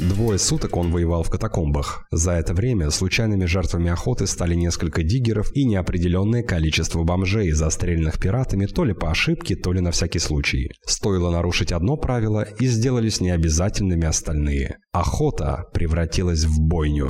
Двое суток он воевал в катакомбах. За это время случайными жертвами охоты стали несколько диггеров и неопределенное количество бомжей, застреленных пиратами то ли по ошибке, то ли на всякий случай. Стоило нарушить одно правило, и сделались необязательными остальные. Охота превратилась в бойню.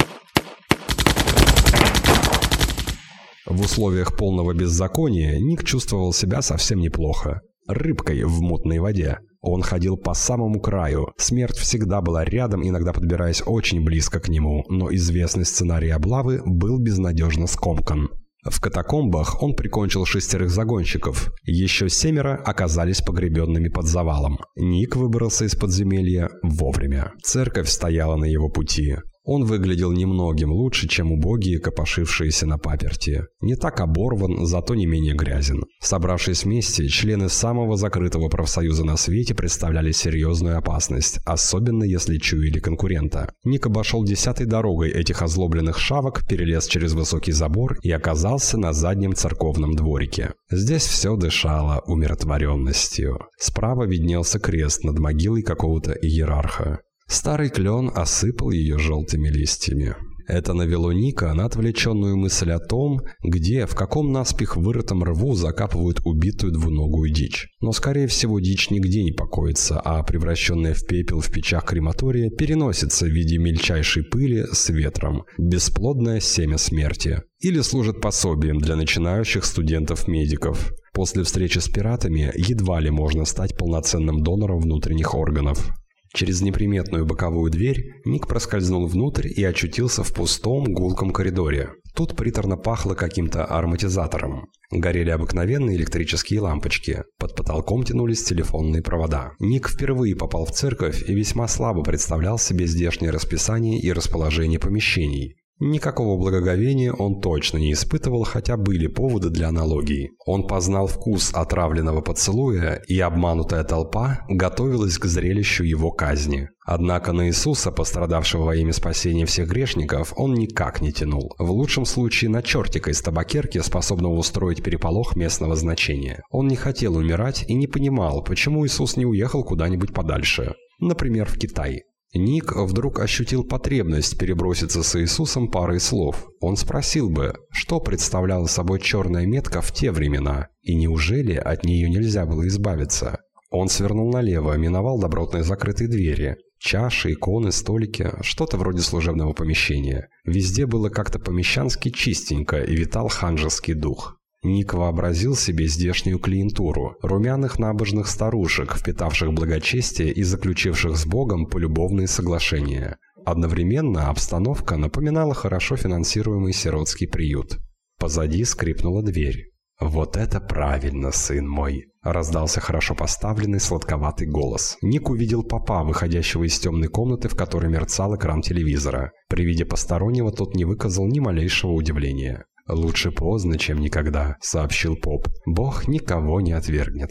В условиях полного беззакония Ник чувствовал себя совсем неплохо. Рыбкой в мутной воде. Он ходил по самому краю. Смерть всегда была рядом, иногда подбираясь очень близко к нему, но известный сценарий облавы был безнадежно скомкан. В катакомбах он прикончил шестерых загонщиков. Еще семеро оказались погребенными под завалом. Ник выбрался из подземелья вовремя. Церковь стояла на его пути. Он выглядел немногим лучше, чем убогие, копошившиеся на паперти. Не так оборван, зато не менее грязен. Собравшись вместе, члены самого закрытого профсоюза на свете представляли серьезную опасность, особенно если чуяли конкурента. Ник обошел десятой дорогой этих озлобленных шавок, перелез через высокий забор и оказался на заднем церковном дворике. Здесь все дышало умиротворенностью. Справа виднелся крест над могилой какого-то иерарха. Старый клен осыпал ее желтыми листьями. Это навело Ника на отвлеченную мысль о том, где, в каком наспех вырытом рву закапывают убитую двуногую дичь. Но, скорее всего, дичь нигде не покоится, а превращенная в пепел в печах крематория переносится в виде мельчайшей пыли с ветром, бесплодное семя смерти. Или служит пособием для начинающих студентов-медиков. После встречи с пиратами едва ли можно стать полноценным донором внутренних органов. Через неприметную боковую дверь Ник проскользнул внутрь и очутился в пустом гулком коридоре. Тут приторно пахло каким-то ароматизатором. Горели обыкновенные электрические лампочки. Под потолком тянулись телефонные провода. Ник впервые попал в церковь и весьма слабо представлял себе здешнее расписание и расположение помещений. Никакого благоговения он точно не испытывал, хотя были поводы для аналогии. Он познал вкус отравленного поцелуя, и обманутая толпа готовилась к зрелищу его казни. Однако на Иисуса, пострадавшего во имя спасения всех грешников, он никак не тянул. В лучшем случае на чертика из табакерки, способного устроить переполох местного значения. Он не хотел умирать и не понимал, почему Иисус не уехал куда-нибудь подальше. Например, в Китай. Ник вдруг ощутил потребность переброситься с Иисусом парой слов. Он спросил бы, что представляла собой черная метка в те времена, и неужели от нее нельзя было избавиться? Он свернул налево, миновал добротные закрытые двери. Чаши, иконы, столики, что-то вроде служебного помещения. Везде было как-то помещански чистенько и витал ханжеский дух. Ник вообразил себе здешнюю клиентуру, румяных набожных старушек, впитавших благочестие и заключивших с Богом полюбовные соглашения. Одновременно обстановка напоминала хорошо финансируемый сиротский приют. Позади скрипнула дверь. «Вот это правильно, сын мой!» – раздался хорошо поставленный сладковатый голос. Ник увидел папа, выходящего из темной комнаты, в которой мерцал экран телевизора. При виде постороннего тот не выказал ни малейшего удивления. «Лучше поздно, чем никогда», — сообщил Поп. «Бог никого не отвергнет».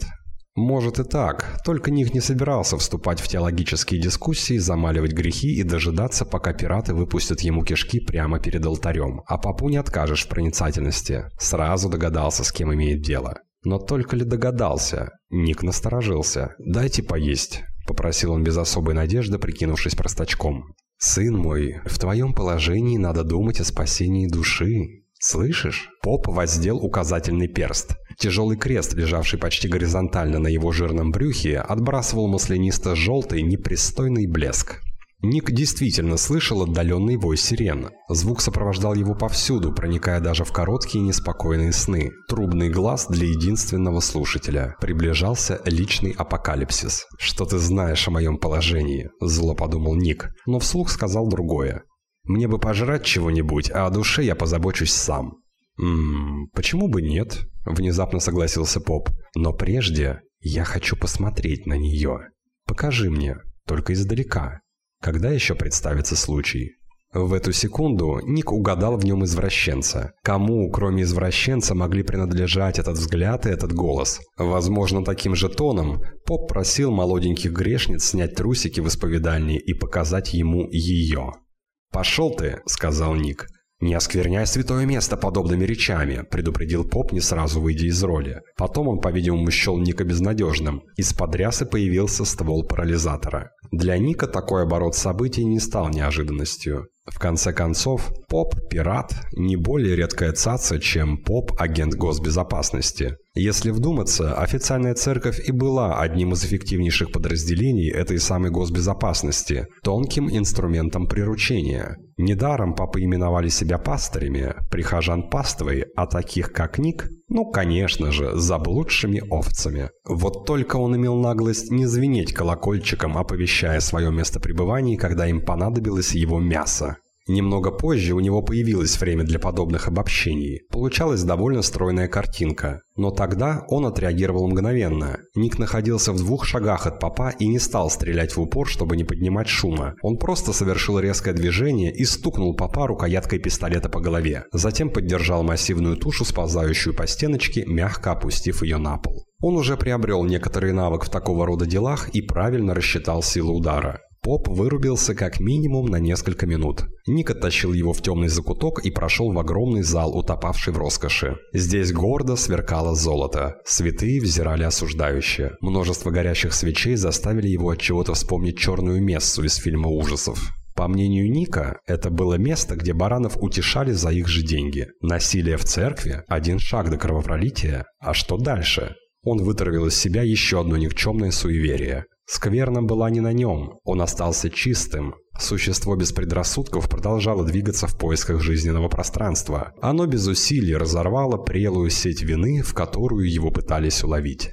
Может и так, только Ник не собирался вступать в теологические дискуссии, замаливать грехи и дожидаться, пока пираты выпустят ему кишки прямо перед алтарем. А папу не откажешь в проницательности. Сразу догадался, с кем имеет дело. Но только ли догадался? Ник насторожился. «Дайте поесть», — попросил он без особой надежды, прикинувшись простачком. «Сын мой, в твоем положении надо думать о спасении души», «Слышишь?» Поп воздел указательный перст. Тяжелый крест, лежавший почти горизонтально на его жирном брюхе, отбрасывал маслянисто-желтый непристойный блеск. Ник действительно слышал отдаленный вой сирен. Звук сопровождал его повсюду, проникая даже в короткие неспокойные сны. Трубный глаз для единственного слушателя. Приближался личный апокалипсис. «Что ты знаешь о моем положении?» – зло подумал Ник, но вслух сказал другое. Мне бы пожрать чего-нибудь, а о душе я позабочусь сам». «Ммм, почему бы нет?» – внезапно согласился Поп. «Но прежде я хочу посмотреть на нее. Покажи мне, только издалека. Когда еще представится случай?» В эту секунду Ник угадал в нем извращенца. Кому, кроме извращенца, могли принадлежать этот взгляд и этот голос? Возможно, таким же тоном Поп просил молоденьких грешниц снять трусики в исповедальне и показать ему ее. «Пошел ты», — сказал Ник. «Не оскверняй святое место подобными речами», – предупредил поп, не сразу выйдя из роли. Потом он, по-видимому, счел Ника безнадежным. Из-под рясы появился ствол парализатора. Для Ника такой оборот событий не стал неожиданностью. В конце концов, поп-пират – не более редкая цаца, чем поп-агент госбезопасности. Если вдуматься, официальная церковь и была одним из эффективнейших подразделений этой самой госбезопасности, тонким инструментом приручения. Недаром папы именовали себя пастырями, прихожан паствой, а таких как Ник, ну, конечно же, заблудшими овцами. Вот только он имел наглость не звенеть колокольчиком, оповещая свое место пребывания, когда им понадобилось его мясо. Немного позже у него появилось время для подобных обобщений. Получалась довольно стройная картинка. Но тогда он отреагировал мгновенно. Ник находился в двух шагах от папа и не стал стрелять в упор, чтобы не поднимать шума. Он просто совершил резкое движение и стукнул папа рукояткой пистолета по голове. Затем поддержал массивную тушу, сползающую по стеночке, мягко опустив ее на пол. Он уже приобрел некоторый навык в такого рода делах и правильно рассчитал силу удара. Поп вырубился как минимум на несколько минут. Ник оттащил его в темный закуток и прошел в огромный зал, утопавший в роскоши. Здесь гордо сверкало золото. Святые взирали осуждающе. Множество горящих свечей заставили его от чего-то вспомнить черную мессу из фильма ужасов. По мнению Ника, это было место, где баранов утешали за их же деньги. Насилие в церкви – один шаг до кровопролития. А что дальше? Он вытравил из себя еще одно никчемное суеверие. Скверна была не на нем, он остался чистым. Существо без предрассудков продолжало двигаться в поисках жизненного пространства. Оно без усилий разорвало прелую сеть вины, в которую его пытались уловить.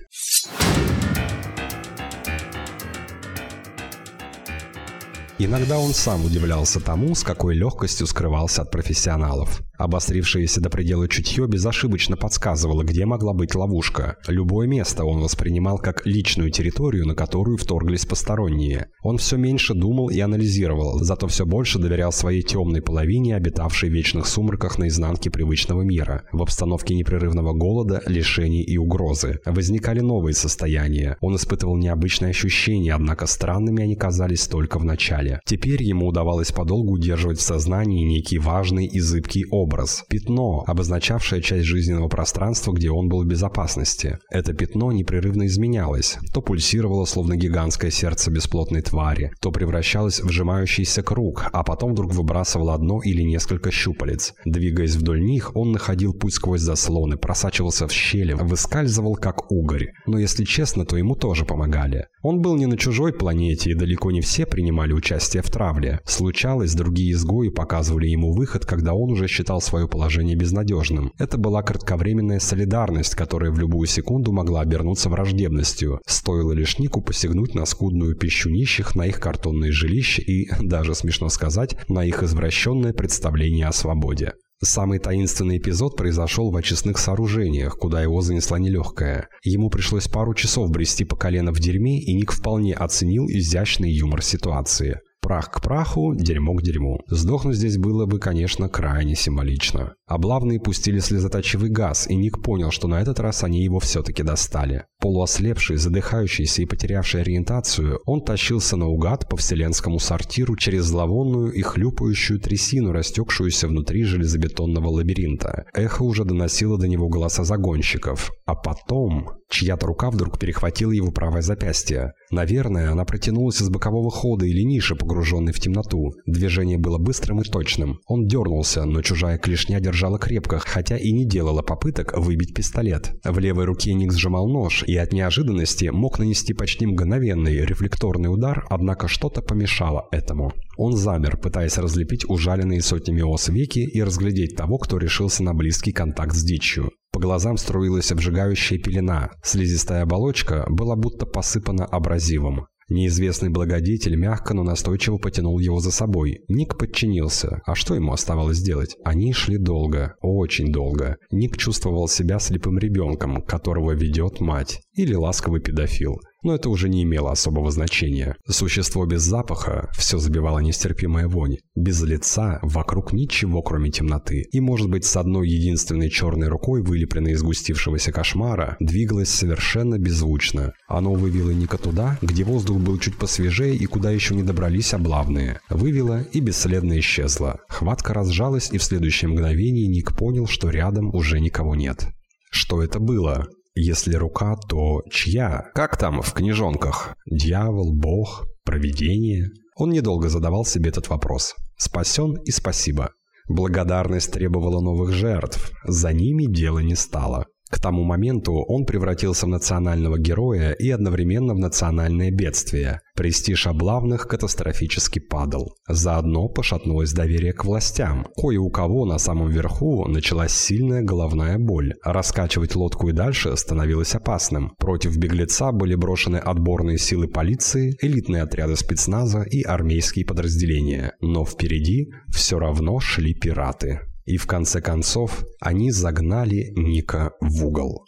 Иногда он сам удивлялся тому, с какой легкостью скрывался от профессионалов. Обострившееся до предела чутье безошибочно подсказывало, где могла быть ловушка. Любое место он воспринимал как личную территорию, на которую вторглись посторонние. Он все меньше думал и анализировал, зато все больше доверял своей темной половине, обитавшей в вечных сумраках на изнанке привычного мира. В обстановке непрерывного голода, лишений и угрозы. Возникали новые состояния. Он испытывал необычные ощущения, однако странными они казались только в начале. Теперь ему удавалось подолгу удерживать в сознании некий важный и зыбкий образ образ, пятно, обозначавшее часть жизненного пространства, где он был в безопасности. Это пятно непрерывно изменялось, то пульсировало, словно гигантское сердце бесплотной твари, то превращалось в сжимающийся круг, а потом вдруг выбрасывало одно или несколько щупалец. Двигаясь вдоль них, он находил путь сквозь заслоны, просачивался в щели, выскальзывал как угорь. Но если честно, то ему тоже помогали. Он был не на чужой планете, и далеко не все принимали участие в травле. Случалось, другие изгои показывали ему выход, когда он уже считал считал свое положение безнадежным. Это была кратковременная солидарность, которая в любую секунду могла обернуться враждебностью. Стоило лишь Нику посягнуть на скудную пищу нищих, на их картонные жилища и, даже смешно сказать, на их извращенное представление о свободе. Самый таинственный эпизод произошел в очистных сооружениях, куда его занесла нелегкая. Ему пришлось пару часов брести по колено в дерьме, и Ник вполне оценил изящный юмор ситуации. Прах к праху, дерьмо к дерьму. Сдохнуть здесь было бы, конечно, крайне символично. Облавные пустили слезоточивый газ, и Ник понял, что на этот раз они его все-таки достали. Полуослепший, задыхающийся и потерявший ориентацию, он тащился наугад по вселенскому сортиру через зловонную и хлюпающую трясину, растекшуюся внутри железобетонного лабиринта. Эхо уже доносило до него голоса загонщиков. А потом... Чья-то рука вдруг перехватила его правое запястье. Наверное, она протянулась из бокового хода или ниши, погруженной в темноту. Движение было быстрым и точным. Он дернулся, но чужая клешня держала крепко, хотя и не делала попыток выбить пистолет. В левой руке Ник сжимал нож и от неожиданности мог нанести почти мгновенный рефлекторный удар, однако что-то помешало этому. Он замер, пытаясь разлепить ужаленные сотнями ос веки и разглядеть того, кто решился на близкий контакт с дичью. По глазам струилась обжигающая пелена. Слизистая оболочка была будто посыпана абразивом. Неизвестный благодетель мягко, но настойчиво потянул его за собой. Ник подчинился. А что ему оставалось делать? Они шли долго. Очень долго. Ник чувствовал себя слепым ребенком, которого ведет мать. Или ласковый педофил. Но это уже не имело особого значения. Существо без запаха все забивало нестерпимая вонь. Без лица вокруг ничего, кроме темноты. И, может быть, с одной единственной черной рукой, вылепленной из густившегося кошмара, двигалось совершенно беззвучно. Оно вывело Ника туда, где воздух был чуть посвежее и куда еще не добрались облавные. Вывело и бесследно исчезло. Хватка разжалась, и в следующее мгновение Ник понял, что рядом уже никого нет. Что это было? Если рука, то чья? Как там в книжонках? Дьявол, бог, провидение? Он недолго задавал себе этот вопрос. Спасен и спасибо. Благодарность требовала новых жертв. За ними дело не стало. К тому моменту он превратился в национального героя и одновременно в национальное бедствие. Престиж облавных катастрофически падал. Заодно пошатнулось доверие к властям. Кое у кого на самом верху началась сильная головная боль. Раскачивать лодку и дальше становилось опасным. Против беглеца были брошены отборные силы полиции, элитные отряды спецназа и армейские подразделения. Но впереди все равно шли пираты. И в конце концов они загнали Ника в угол.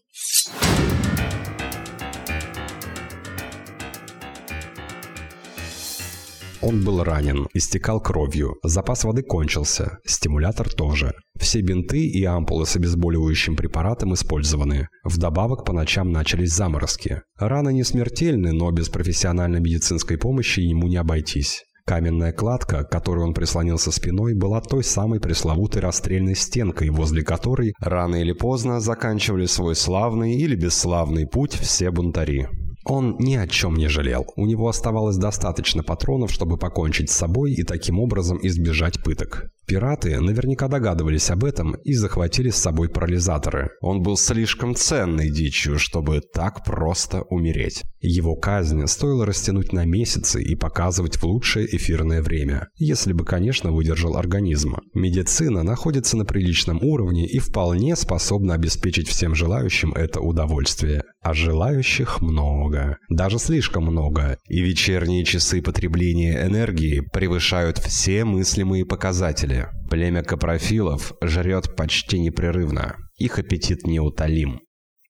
Он был ранен, истекал кровью, запас воды кончился, стимулятор тоже. Все бинты и ампулы с обезболивающим препаратом использованы. Вдобавок по ночам начались заморозки. Раны не смертельны, но без профессиональной медицинской помощи ему не обойтись. Каменная кладка, к которой он прислонился спиной, была той самой пресловутой расстрельной стенкой, возле которой рано или поздно заканчивали свой славный или бесславный путь все бунтари. Он ни о чем не жалел. У него оставалось достаточно патронов, чтобы покончить с собой и таким образом избежать пыток. Пираты наверняка догадывались об этом и захватили с собой парализаторы. Он был слишком ценной дичью, чтобы так просто умереть. Его казнь стоило растянуть на месяцы и показывать в лучшее эфирное время, если бы, конечно, выдержал организм. Медицина находится на приличном уровне и вполне способна обеспечить всем желающим это удовольствие. А желающих много, даже слишком много, и вечерние часы потребления энергии превышают все мыслимые показатели. Племя капрофилов жрет почти непрерывно. Их аппетит неутолим.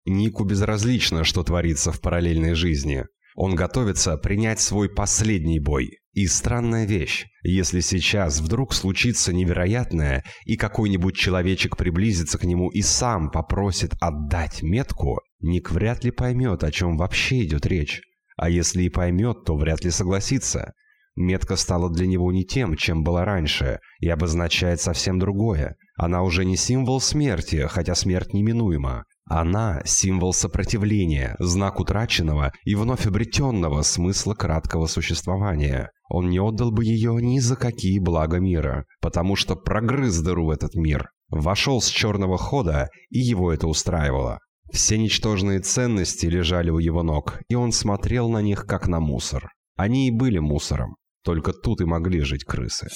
Нику безразлично, что творится в параллельной жизни. Он готовится принять свой последний бой. И странная вещь, если сейчас вдруг случится невероятное, и какой-нибудь человечек приблизится к нему и сам попросит отдать метку, Ник вряд ли поймет, о чем вообще идет речь. А если и поймет, то вряд ли согласится. Метка стала для него не тем, чем была раньше, и обозначает совсем другое. Она уже не символ смерти, хотя смерть неминуема. Она – символ сопротивления, знак утраченного и вновь обретенного смысла краткого существования. Он не отдал бы ее ни за какие блага мира, потому что прогрыз дыру в этот мир. Вошел с черного хода, и его это устраивало. Все ничтожные ценности лежали у его ног, и он смотрел на них, как на мусор. Они и были мусором. Только тут и могли жить крысы.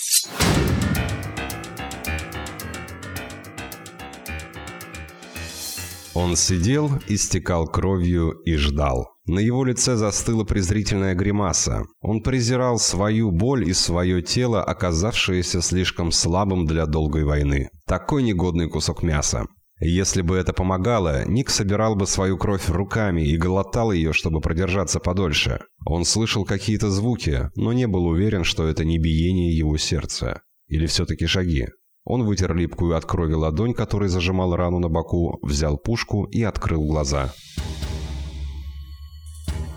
Он сидел, истекал кровью и ждал. На его лице застыла презрительная гримаса. Он презирал свою боль и свое тело, оказавшееся слишком слабым для долгой войны. Такой негодный кусок мяса. Если бы это помогало, Ник собирал бы свою кровь руками и глотал ее, чтобы продержаться подольше. Он слышал какие-то звуки, но не был уверен, что это не биение его сердца. Или все-таки шаги. Он вытер липкую от крови ладонь, которой зажимал рану на боку, взял пушку и открыл глаза.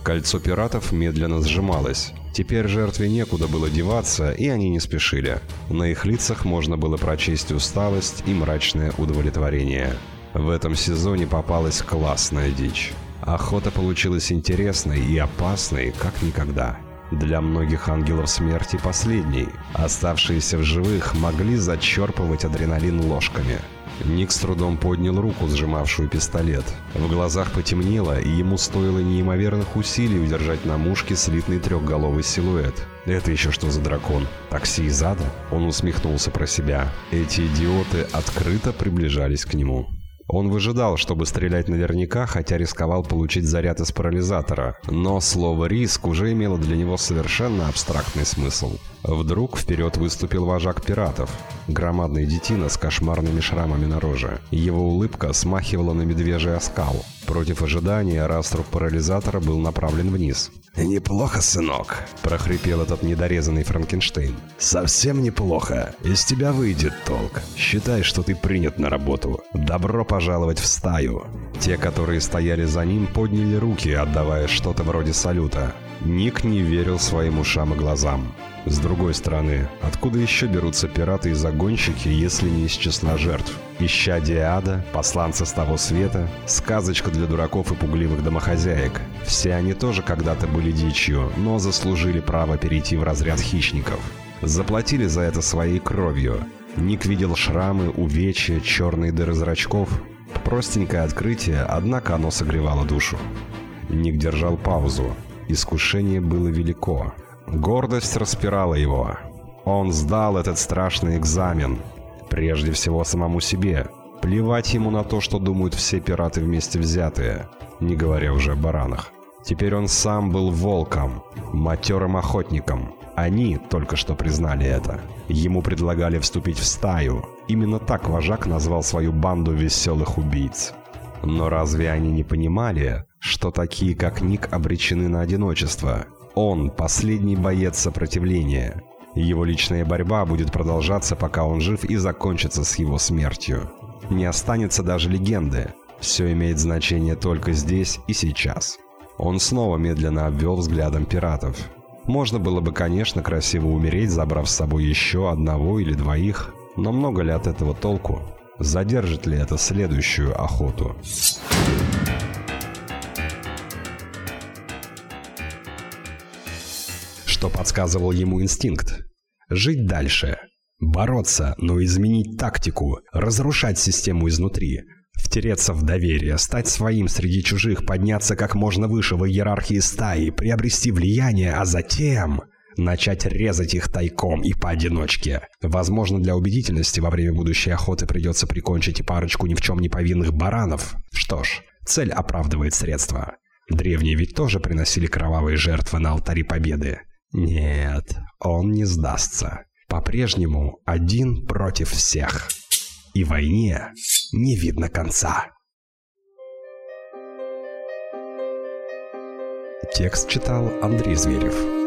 Кольцо пиратов медленно сжималось. Теперь жертве некуда было деваться, и они не спешили. На их лицах можно было прочесть усталость и мрачное удовлетворение. В этом сезоне попалась классная дичь. Охота получилась интересной и опасной, как никогда. Для многих ангелов смерти последней. Оставшиеся в живых могли зачерпывать адреналин ложками – Ник с трудом поднял руку, сжимавшую пистолет. В глазах потемнело, и ему стоило неимоверных усилий удержать на мушке слитный трехголовый силуэт. «Это еще что за дракон? Такси из ада?» Он усмехнулся про себя. Эти идиоты открыто приближались к нему. Он выжидал, чтобы стрелять наверняка, хотя рисковал получить заряд из парализатора. Но слово «риск» уже имело для него совершенно абстрактный смысл. Вдруг вперед выступил вожак пиратов. Громадный детина с кошмарными шрамами на роже. Его улыбка смахивала на медвежий оскал. Против ожидания раструб парализатора был направлен вниз. «Неплохо, сынок», – прохрипел этот недорезанный Франкенштейн. «Совсем неплохо. Из тебя выйдет толк. Считай, что ты принят на работу. Добро пожаловать в стаю». Те, которые стояли за ним, подняли руки, отдавая что-то вроде салюта. Ник не верил своим ушам и глазам. С другой стороны, откуда еще берутся пираты и загонщики, если не из числа жертв? Ища Диада, посланца с того света, сказочка для дураков и пугливых домохозяек. Все они тоже когда-то были дичью, но заслужили право перейти в разряд хищников. Заплатили за это своей кровью. Ник видел шрамы, увечья, черные дыры зрачков. Простенькое открытие, однако оно согревало душу. Ник держал паузу. Искушение было велико. Гордость распирала его. Он сдал этот страшный экзамен. Прежде всего самому себе. Плевать ему на то, что думают все пираты вместе взятые, не говоря уже о баранах. Теперь он сам был волком, матерым охотником. Они только что признали это. Ему предлагали вступить в стаю. Именно так вожак назвал свою банду веселых убийц. Но разве они не понимали, что такие, как Ник, обречены на одиночество? Он – последний боец сопротивления. Его личная борьба будет продолжаться, пока он жив и закончится с его смертью. Не останется даже легенды. Все имеет значение только здесь и сейчас. Он снова медленно обвел взглядом пиратов. Можно было бы, конечно, красиво умереть, забрав с собой еще одного или двоих, но много ли от этого толку? Задержит ли это следующую охоту? что подсказывал ему инстинкт. Жить дальше. Бороться, но изменить тактику, разрушать систему изнутри, втереться в доверие, стать своим среди чужих, подняться как можно выше в иерархии стаи, приобрести влияние, а затем начать резать их тайком и поодиночке. Возможно, для убедительности во время будущей охоты придется прикончить и парочку ни в чем не повинных баранов. Что ж, цель оправдывает средства. Древние ведь тоже приносили кровавые жертвы на алтаре победы. Нет, он не сдастся. По-прежнему один против всех. И войне не видно конца. Текст читал Андрей Зверев.